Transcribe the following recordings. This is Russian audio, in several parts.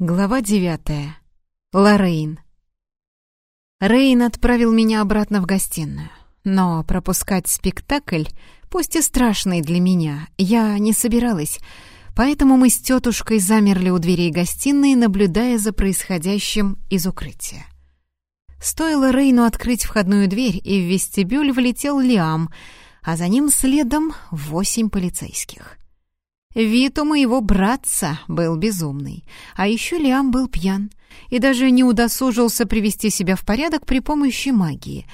Глава девятая. Лоррейн. Рейн отправил меня обратно в гостиную. Но пропускать спектакль, пусть и страшный для меня, я не собиралась, поэтому мы с тетушкой замерли у дверей гостиной, наблюдая за происходящим из укрытия. Стоило Рейну открыть входную дверь, и в вестибюль влетел Лиам, а за ним следом восемь полицейских. Вид у моего братца был безумный, а еще Лиам был пьян и даже не удосужился привести себя в порядок при помощи магии.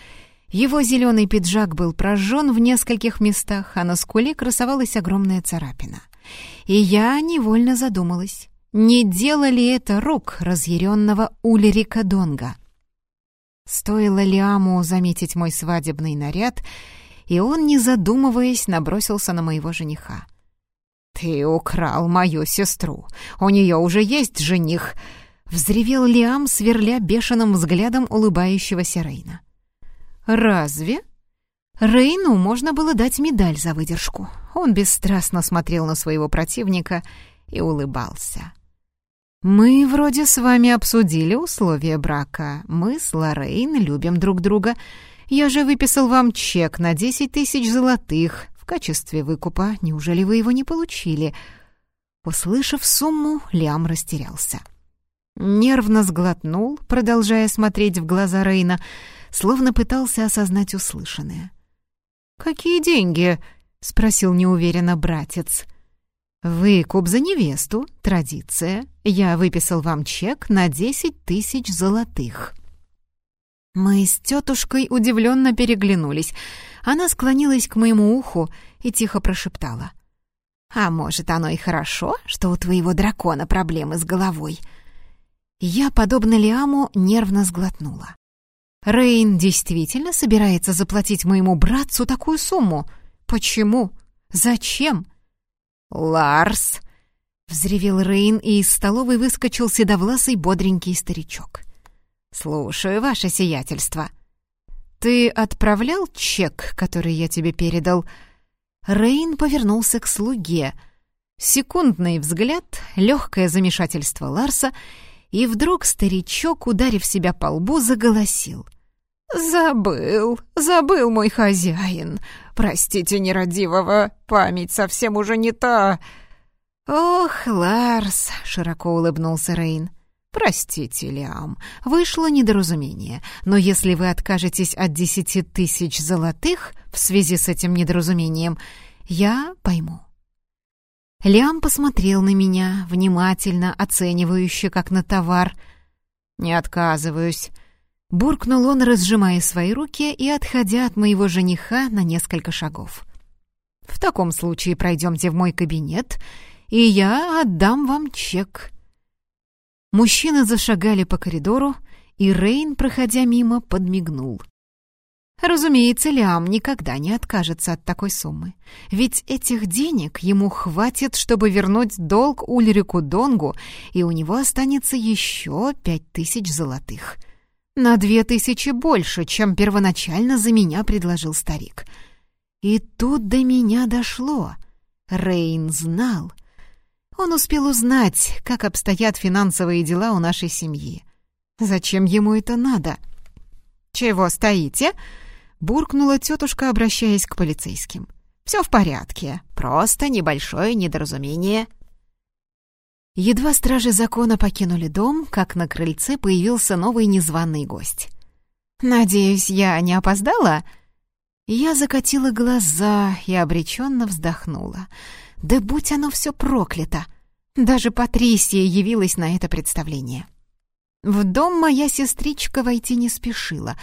Его зеленый пиджак был прожжен в нескольких местах, а на скуле красовалась огромная царапина. И я невольно задумалась, не дело ли это рук разъяренного Ульрика Донга. Стоило Лиаму заметить мой свадебный наряд, и он, не задумываясь, набросился на моего жениха. «Ты украл мою сестру. У нее уже есть жених!» — взревел Лиам, сверля бешеным взглядом улыбающегося Рейна. «Разве?» Рейну можно было дать медаль за выдержку. Он бесстрастно смотрел на своего противника и улыбался. «Мы вроде с вами обсудили условия брака. Мы с Лоррейн любим друг друга. Я же выписал вам чек на десять тысяч золотых в качестве выкупа. Неужели вы его не получили?» Услышав сумму, Лиам растерялся. Нервно сглотнул, продолжая смотреть в глаза Рейна, словно пытался осознать услышанное. «Какие деньги?» — спросил неуверенно братец. «Выкуп за невесту, традиция. Я выписал вам чек на десять тысяч золотых». Мы с тетушкой удивленно переглянулись. Она склонилась к моему уху и тихо прошептала. «А может, оно и хорошо, что у твоего дракона проблемы с головой?» Я, подобно Лиаму, нервно сглотнула. Рейн действительно собирается заплатить моему братцу такую сумму? Почему? Зачем? «Ларс!» — взревел Рейн, и из столовой выскочил седовласый бодренький старичок. «Слушаю, ваше сиятельство». «Ты отправлял чек, который я тебе передал?» Рейн повернулся к слуге. Секундный взгляд, легкое замешательство Ларса, и вдруг старичок, ударив себя по лбу, заголосил. «Забыл, забыл мой хозяин. Простите, нерадивого, память совсем уже не та». «Ох, Ларс!» — широко улыбнулся Рейн. «Простите, Лиам, вышло недоразумение, но если вы откажетесь от десяти тысяч золотых в связи с этим недоразумением, я пойму». Лиам посмотрел на меня, внимательно, оценивающе, как на товар. «Не отказываюсь», — буркнул он, разжимая свои руки и отходя от моего жениха на несколько шагов. «В таком случае пройдемте в мой кабинет, и я отдам вам чек». Мужчины зашагали по коридору, и Рейн, проходя мимо, подмигнул. Разумеется, Лиам никогда не откажется от такой суммы. Ведь этих денег ему хватит, чтобы вернуть долг Ульрику Донгу, и у него останется еще пять тысяч золотых. На две тысячи больше, чем первоначально за меня предложил старик. И тут до меня дошло. Рейн знал — он успел узнать, как обстоят финансовые дела у нашей семьи. Зачем ему это надо? «Чего стоите?» — буркнула тетушка, обращаясь к полицейским. «Все в порядке, просто небольшое недоразумение». Едва стражи закона покинули дом, как на крыльце появился новый незваный гость. «Надеюсь, я не опоздала?» Я закатила глаза и обреченно вздохнула. Да будь оно все проклято! Даже Патрисия явилась на это представление. В дом моя сестричка войти не спешила.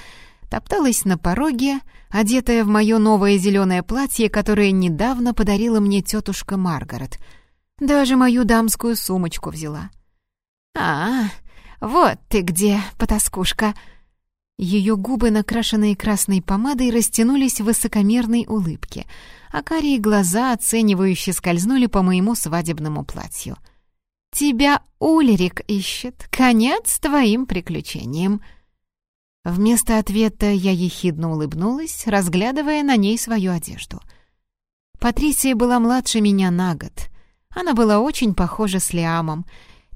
Топталась на пороге, одетая в мое новое зеленое платье, которое недавно подарила мне тетушка Маргарет. Даже мою дамскую сумочку взяла. «А, вот ты где, потаскушка!» Ее губы, накрашенные красной помадой, растянулись в высокомерной улыбке, а карие глаза, оценивающе скользнули по моему свадебному платью. «Тебя Ульрик ищет. Конец твоим приключениям!» Вместо ответа я ехидно улыбнулась, разглядывая на ней свою одежду. Патрисия была младше меня на год. Она была очень похожа с Лиамом.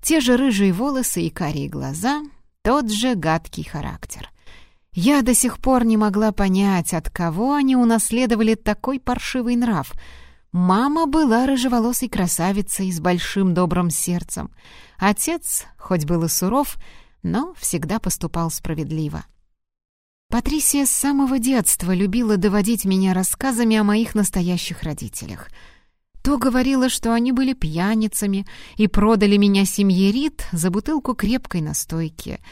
Те же рыжие волосы и карие глаза, тот же гадкий характер. Я до сих пор не могла понять, от кого они унаследовали такой паршивый нрав. Мама была рыжеволосой красавицей с большим добрым сердцем. Отец, хоть был и суров, но всегда поступал справедливо. Патрисия с самого детства любила доводить меня рассказами о моих настоящих родителях. То говорила, что они были пьяницами и продали меня семье Рид за бутылку крепкой настойки —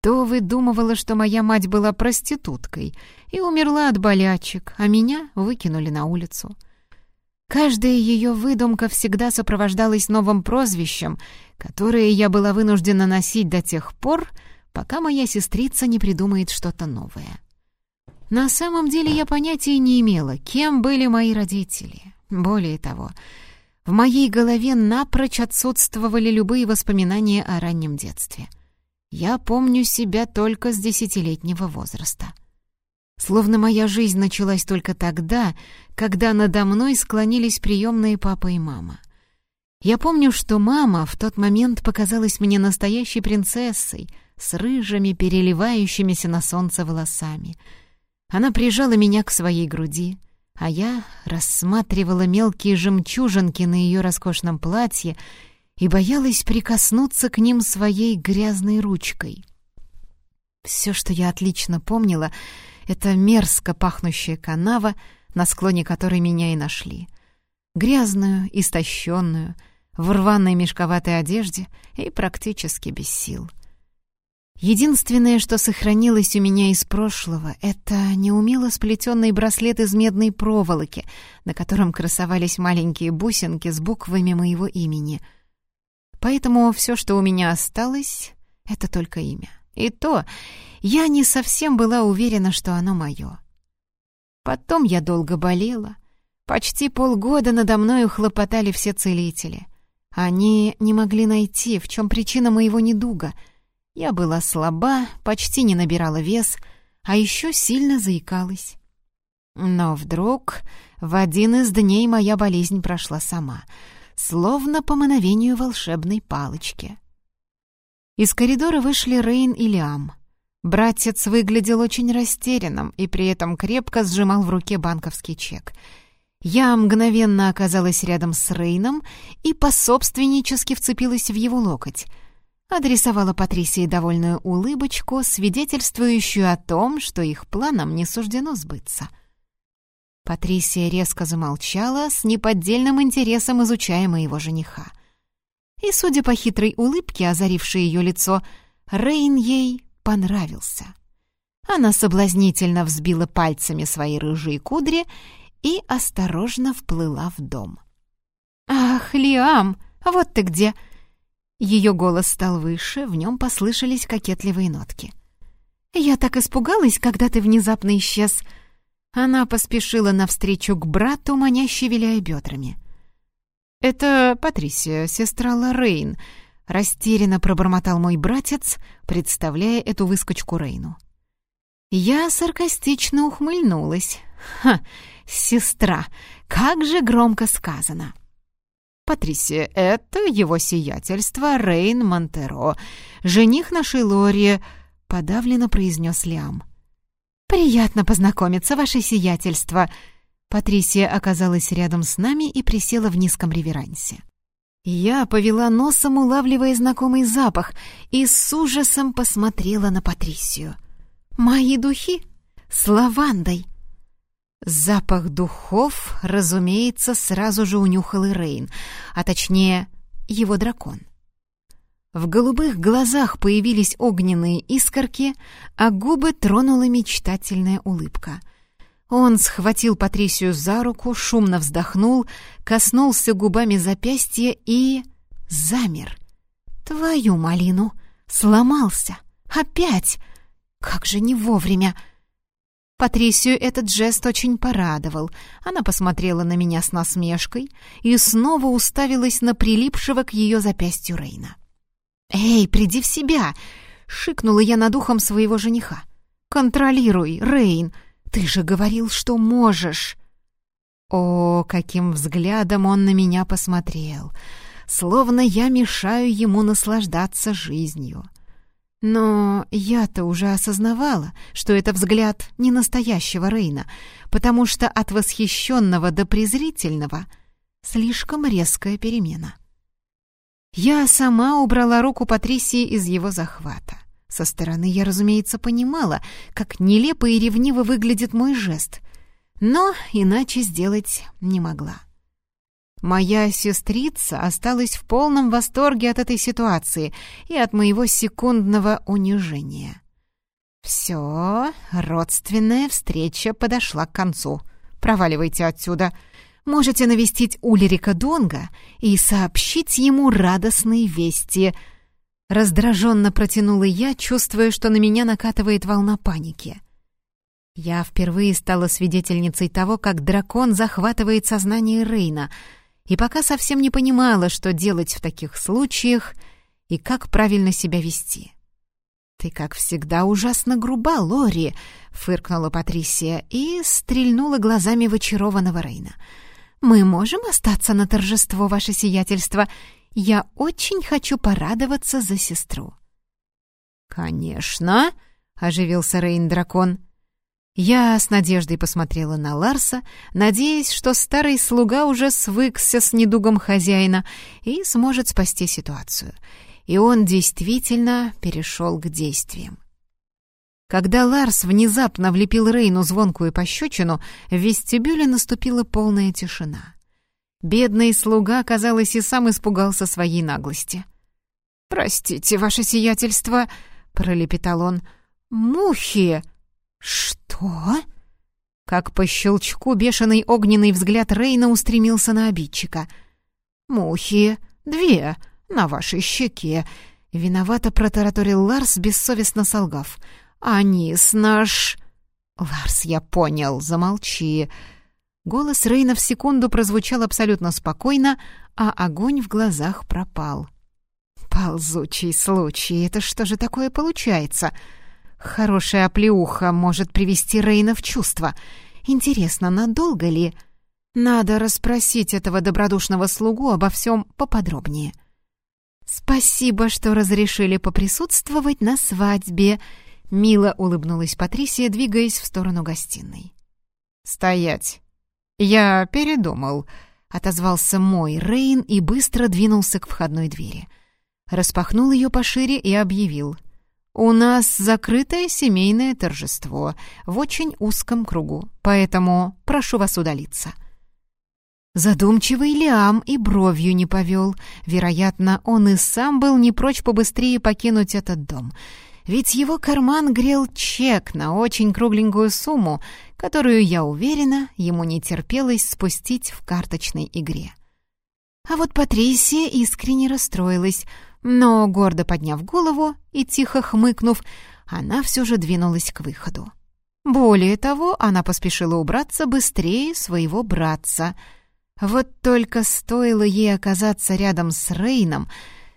то выдумывала, что моя мать была проституткой и умерла от болячек, а меня выкинули на улицу. Каждая ее выдумка всегда сопровождалась новым прозвищем, которое я была вынуждена носить до тех пор, пока моя сестрица не придумает что-то новое. На самом деле я понятия не имела, кем были мои родители. Более того, в моей голове напрочь отсутствовали любые воспоминания о раннем детстве — я помню себя только с десятилетнего возраста. Словно моя жизнь началась только тогда, когда надо мной склонились приемные папа и мама. Я помню, что мама в тот момент показалась мне настоящей принцессой с рыжими, переливающимися на солнце волосами. Она прижала меня к своей груди, а я рассматривала мелкие жемчужинки на ее роскошном платье и боялась прикоснуться к ним своей грязной ручкой. Все, что я отлично помнила, — это мерзко пахнущая канава, на склоне которой меня и нашли. Грязную, истощенную, в рваной мешковатой одежде и практически без сил. Единственное, что сохранилось у меня из прошлого, это неумело сплетенный браслет из медной проволоки, на котором красовались маленькие бусинки с буквами моего имени — Поэтому все, что у меня осталось, — это только имя. И то я не совсем была уверена, что оно мое. Потом я долго болела. Почти полгода надо мною хлопотали все целители. Они не могли найти, в чем причина моего недуга. Я была слаба, почти не набирала вес, а еще сильно заикалась. Но вдруг в один из дней моя болезнь прошла сама — словно по мановению волшебной палочки. Из коридора вышли Рейн и Лиам. Братец выглядел очень растерянным и при этом крепко сжимал в руке банковский чек. Я мгновенно оказалась рядом с Рейном и пособственнически вцепилась в его локоть. Адресовала Патрисии довольную улыбочку, свидетельствующую о том, что их планам не суждено сбыться — Патрисия резко замолчала, с неподдельным интересом изучая моего жениха. И, судя по хитрой улыбке, озарившей ее лицо, Рейн ей понравился. Она соблазнительно взбила пальцами свои рыжие кудри и осторожно вплыла в дом. «Ах, Лиам, вот ты где!» Ее голос стал выше, в нем послышались кокетливые нотки. «Я так испугалась, когда ты внезапно исчез!» Она поспешила навстречу к брату, маняще виляя бедрами. «Это Патрисия, сестра Лоррейн», — растерянно пробормотал мой братец, представляя эту выскочку Рейну. Я саркастично ухмыльнулась. «Ха, сестра, как же громко сказано!» «Патрисия, это его сиятельство Рейн Монтеро, жених нашей Лори», — подавленно произнес Лиам. «Приятно познакомиться, ваше сиятельство!» Патрисия оказалась рядом с нами и присела в низком реверансе. Я повела носом, улавливая знакомый запах, и с ужасом посмотрела на Патрисию. «Мои духи? С лавандой!» Запах духов, разумеется, сразу же унюхал и Рейн, а точнее, его дракон. В голубых глазах появились огненные искорки, а губы тронула мечтательная улыбка. Он схватил Патрисию за руку, шумно вздохнул, коснулся губами запястья и... замер. «Твою малину! Сломался! Опять! Как же не вовремя!» Патрисию этот жест очень порадовал. Она посмотрела на меня с насмешкой и снова уставилась на прилипшего к ее запястью Рейна. «Эй, приди в себя!» — шикнула я над ухом своего жениха. «Контролируй, Рейн! Ты же говорил, что можешь!» О, каким взглядом он на меня посмотрел! словно я мешаю ему наслаждаться жизнью. Но я-то уже осознавала, что это взгляд не настоящего Рейна, потому что от восхищенного до презрительного слишком резкая перемена. Я сама убрала руку Патрисии из его захвата. Со стороны я, разумеется, понимала, как нелепо и ревниво выглядит мой жест, но иначе сделать не могла. Моя сестрица осталась в полном восторге от этой ситуации и от моего секундного унижения. «Все, родственная встреча подошла к концу. Проваливайте отсюда. Можете навестить Ульрика Донга и сообщить ему радостные вести». Раздраженно протянула я, чувствуя, что на меня накатывает волна паники. Я впервые стала свидетельницей того, как дракон захватывает сознание Рейна — и пока совсем не понимала, что делать в таких случаях и как правильно себя вести. «Ты, как всегда, ужасно груба, Лори!» — фыркнула Патрисия и стрельнула глазами в очарованного Рейна. «Мы можем остаться на торжество, ваше сиятельство? Я очень хочу порадоваться за сестру». «Конечно!» — оживился Рейн-дракон. Я с надеждой посмотрела на Ларса, надеясь, что старый слуга уже свыкся с недугом хозяина и сможет спасти ситуацию. И он действительно перешел к действиям. Когда Ларс внезапно влепил Рейну звонкую пощечину, в вестибюле наступила полная тишина. Бедный слуга, казалось, и сам испугался своей наглости. «Простите, ваше сиятельство», — пролепетал он, — «мухи!» «Что?» Как по щелчку бешеный огненный взгляд Рейна устремился на обидчика. «Мухи, две, на вашей щеке», — виновато протараторил Ларс, бессовестно солгав. «Анис наш...» «Ларс, я понял, замолчи». Голос Рейна в секунду прозвучал абсолютно спокойно, а огонь в глазах пропал. «Ползучий случай, это что же такое получается?» Хорошая оплеуха может привести Рейна в чувство. Интересно, надолго ли? Надо расспросить этого добродушного слугу обо всем поподробнее. «Спасибо, что разрешили поприсутствовать на свадьбе», — мило улыбнулась Патрисия, двигаясь в сторону гостиной. «Стоять! Я передумал», — отозвался мой Рейн и быстро двинулся к входной двери. Распахнул ее пошире и объявил — «У нас закрытое семейное торжество в очень узком кругу, поэтому прошу вас удалиться». Задумчивый Лиам и бровью не повел. Вероятно, он и сам был не прочь побыстрее покинуть этот дом. Ведь его карман грел чек на очень кругленькую сумму, которую, я уверена, ему не терпелось спустить в карточной игре. А вот Патрисия искренне расстроилась — но, гордо подняв голову и тихо хмыкнув, она все же двинулась к выходу. Более того, она поспешила убраться быстрее своего братца. Вот только стоило ей оказаться рядом с Рейном,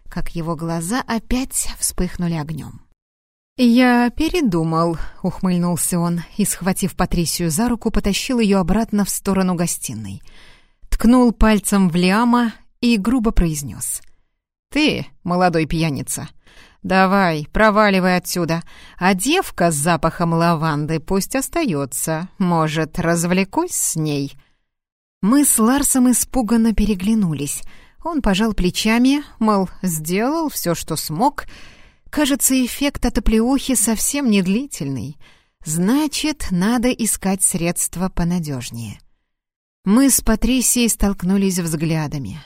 как его глаза опять вспыхнули огнем. «Я передумал», — ухмыльнулся он и, схватив Патрисию за руку, потащил ее обратно в сторону гостиной. Ткнул пальцем в Лиама и грубо произнес — «Ты, молодой пьяница, давай, проваливай отсюда, а девка с запахом лаванды пусть остается, может, развлекусь с ней». Мы с Ларсом испуганно переглянулись. Он пожал плечами, мол, сделал все, что смог. Кажется, эффект от оплеухи совсем не длительный. Значит, надо искать средства понадежнее. Мы с Патрисией столкнулись взглядами.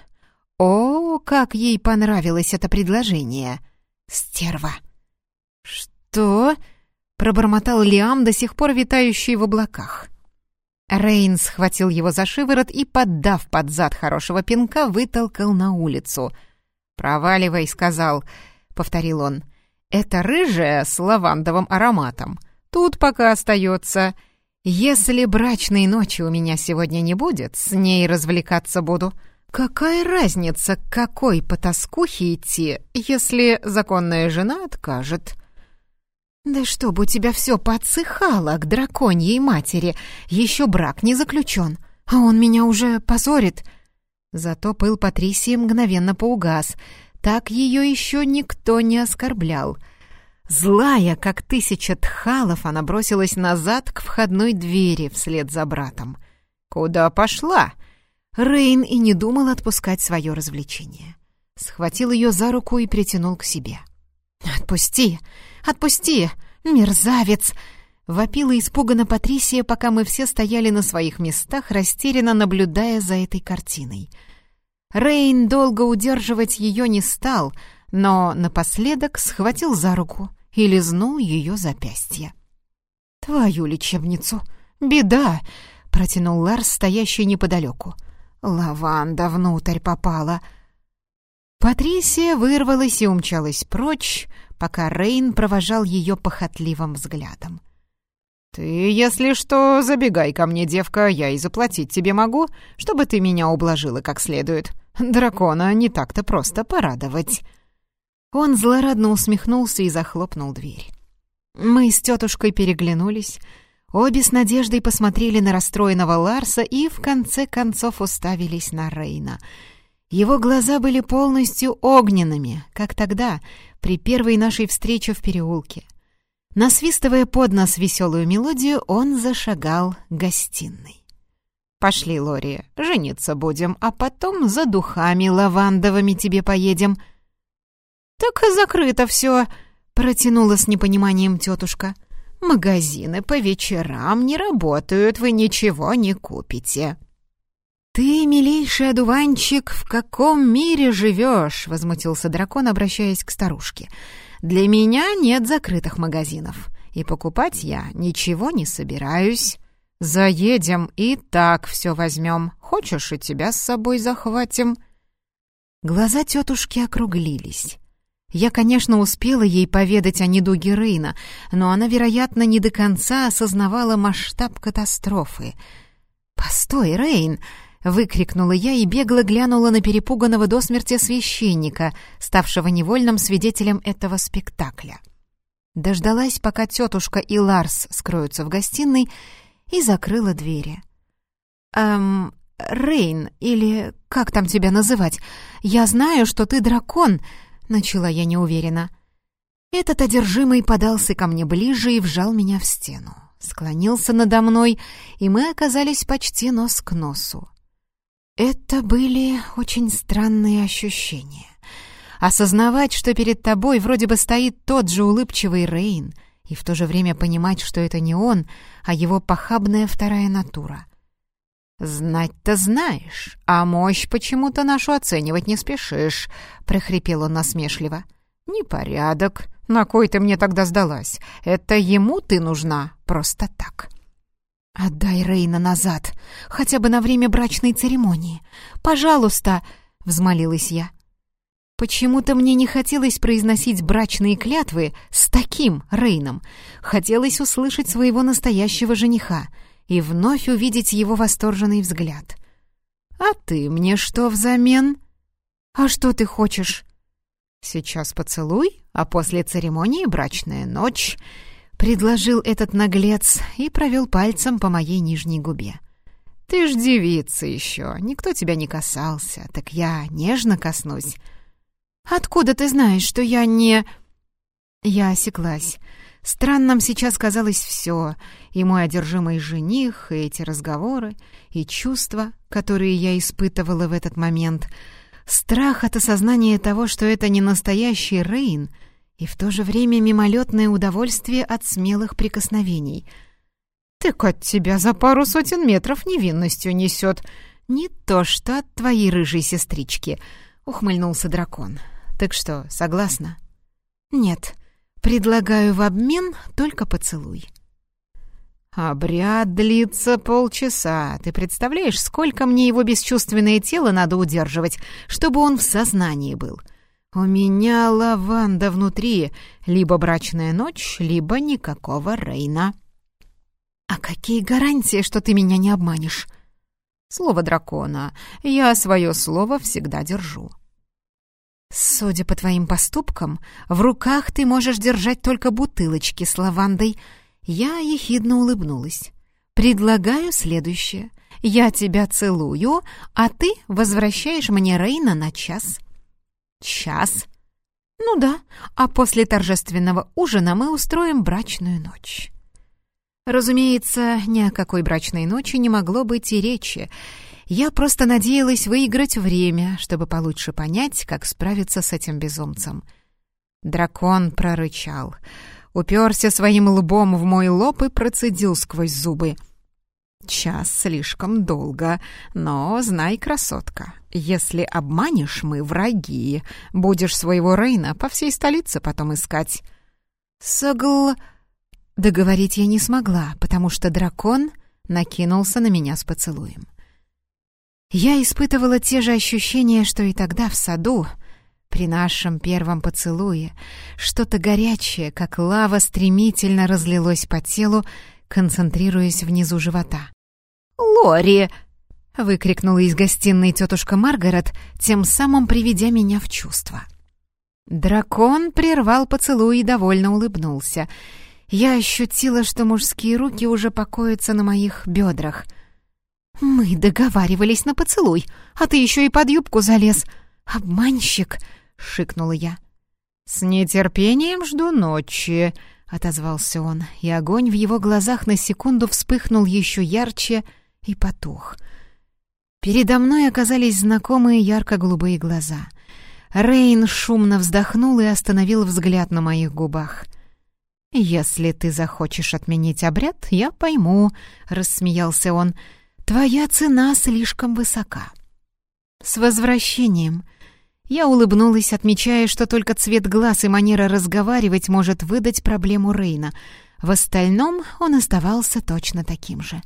О, как ей понравилось это предложение! Стерва! Что? Пробормотал Лиам, до сих пор витающий в облаках. Рейн схватил его за шиворот и, поддав под зад хорошего пинка, вытолкал на улицу. «Проваливай», — сказал, — повторил он. «Это рыжая с лавандовым ароматом. Тут пока остается. Если брачной ночи у меня сегодня не будет, с ней развлекаться буду». Какая разница, к какой потаскухе идти, если законная жена откажет? Да чтобы у тебя все подсыхало к драконьей матери, еще брак не заключен, а он меня уже позорит. Зато пыл Патрисии мгновенно поугас. Так ее еще никто не оскорблял. Злая, как тысяча тхалов, она бросилась назад к входной двери вслед за братом. «Куда пошла?» Рейн и не думал отпускать свое развлечение. Схватил ее за руку и притянул к себе. «Отпусти! Отпусти! Мерзавец!» Вопила испуганно Патрисия, пока мы все стояли на своих местах, растерянно наблюдая за этой картиной. Рейн долго удерживать ее не стал, но напоследок схватил за руку и лизнул ее запястье. «Твою лечебницу! Беда!» — протянул Ларс, стоящий неподалеку. «Лаванда внутрь попала!» Патрисия вырвалась и умчалась прочь, пока Рейн провожал ее похотливым взглядом. «Ты, если что, забегай ко мне, девка, я и заплатить тебе могу, чтобы ты меня ублажила как следует. Дракона не так-то просто порадовать». Он злорадно усмехнулся и захлопнул дверь. Мы с тетушкой переглянулись, обе с надеждой посмотрели на расстроенного Ларса и в конце концов уставились на Рейна. Его глаза были полностью огненными, как тогда, при первой нашей встрече в переулке — Насвистывая под нос веселую мелодию, он зашагал гостиной. «Пошли, Лори, жениться будем, а потом за духами лавандовыми тебе поедем». «Так закрыто все», — протянула с непониманием тетушка. «Магазины по вечерам не работают, вы ничего не купите». «Ты, милейший одуванчик, в каком мире живешь?» — возмутился дракон, обращаясь к старушке. Для меня нет закрытых магазинов, и покупать я ничего не собираюсь. Заедем и так все возьмем. Хочешь, и тебя с собой захватим?» Глаза тетушки округлились. Я, конечно, успела ей поведать о недуге Рейна, но она, вероятно, не до конца осознавала масштаб катастрофы. «Постой, Рейн!» Выкрикнула я и бегло глянула на перепуганного до смерти священника, ставшего невольным свидетелем этого спектакля. Дождалась, пока тетушка и Ларс скроются в гостиной, и закрыла двери. «Эм, Рейн, или как там тебя называть? Я знаю, что ты дракон», — начала я неуверенно. Этот одержимый подался ко мне ближе и вжал меня в стену. Склонился надо мной, и мы оказались почти нос к носу. Это были очень странные ощущения. Осознавать, что перед тобой вроде бы стоит тот же улыбчивый Рейн, и в то же время понимать, что это не он, а его похабная вторая натура. «Знать-то знаешь, а мощь почему-то нашу оценивать не спешишь», — прохрипел он насмешливо. «Непорядок. На кой ты мне тогда сдалась? Это ему ты нужна просто так». «Отдай Рейна назад, хотя бы на время брачной церемонии. Пожалуйста!» — взмолилась я. Почему-то мне не хотелось произносить брачные клятвы с таким Рейном. Хотелось услышать своего настоящего жениха и вновь увидеть его восторженный взгляд. «А ты мне что взамен?» «А что ты хочешь?» «Сейчас поцелуй, а после церемонии брачная ночь», Предложил этот наглец и провел пальцем по моей нижней губе. «Ты ж девица еще, никто тебя не касался, так я нежно коснусь». «Откуда ты знаешь, что я не...» Я осеклась. Странным сейчас казалось все, и мой одержимый жених, и эти разговоры, и чувства, которые я испытывала в этот момент. Страх от осознания того, что это не настоящий Рейн — и в то же время мимолетное удовольствие от смелых прикосновений. «Так от тебя за пару сотен метров невинностью несет. Не то что от твоей рыжей сестрички», — ухмыльнулся дракон. «Так что, согласна?» «Нет, предлагаю в обмен только поцелуй». «Обряд длится полчаса. Ты представляешь, сколько мне его бесчувственное тело надо удерживать, чтобы он в сознании был?» «У меня лаванда внутри. Либо брачная ночь, либо никакого Рейна». «А какие гарантии, что ты меня не обманешь?» «Слово дракона. Я свое слово всегда держу». «Судя по твоим поступкам, в руках ты можешь держать только бутылочки с лавандой». Я ехидно улыбнулась. Предлагаю следующее. Я тебя целую, а ты возвращаешь мне Рейна на час». «Час?» «Ну да, а после торжественного ужина мы устроим брачную ночь». Разумеется, ни о какой брачной ночи не могло быть и речи. Я просто надеялась выиграть время, чтобы получше понять, как справиться с этим безумцем. Дракон прорычал, уперся своим лбом в мой лоб и процедил сквозь зубы. «Час слишком долго, но знай, красотка, если обманешь, мы враги. Будешь своего Рейна по всей столице потом искать». «Согл...» Договорить я не смогла, потому что дракон накинулся на меня с поцелуем. Я испытывала те же ощущения, что и тогда в саду, при нашем первом поцелуе. Что-то горячее, как лава, стремительно разлилось по телу, концентрируясь внизу живота. «Лори!» — выкрикнула из гостиной тетушка Маргарет, тем самым приведя меня в чувство. Дракон прервал поцелуй и довольно улыбнулся — я ощутила, что мужские руки уже покоятся на моих бедрах. «Мы договаривались на поцелуй, а ты еще и под юбку залез. Обманщик!» — шикнула я. «С нетерпением жду ночи», — отозвался он, и огонь в его глазах на секунду вспыхнул еще ярче и потух. Передо мной оказались знакомые ярко-голубые глаза. Рейн шумно вздохнул и остановил взгляд на моих губах — «Если ты захочешь отменить обряд, я пойму», — рассмеялся он. «Твоя цена слишком высока». «С возвращением!» Я улыбнулась, отмечая, что только цвет глаз и манера разговаривать может выдать проблему Рейна. В остальном он оставался точно таким же.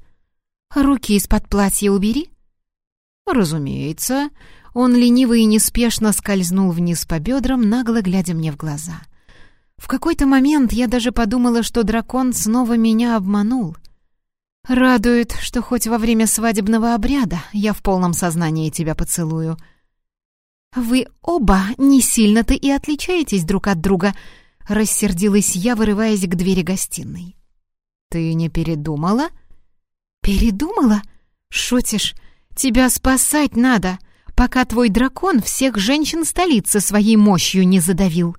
«Руки из-под платья убери». «Разумеется». Он лениво и неспешно скользнул вниз по бедрам, нагло глядя мне в глаза. В какой-то момент я даже подумала, что дракон снова меня обманул. Радует, что хоть во время свадебного обряда я в полном сознании тебя поцелую. «Вы оба не сильно-то и отличаетесь друг от друга», — рассердилась я, вырываясь к двери гостиной. «Ты не передумала?» «Передумала? Шутишь? Тебя спасать надо, пока твой дракон всех женщин столицы своей мощью не задавил».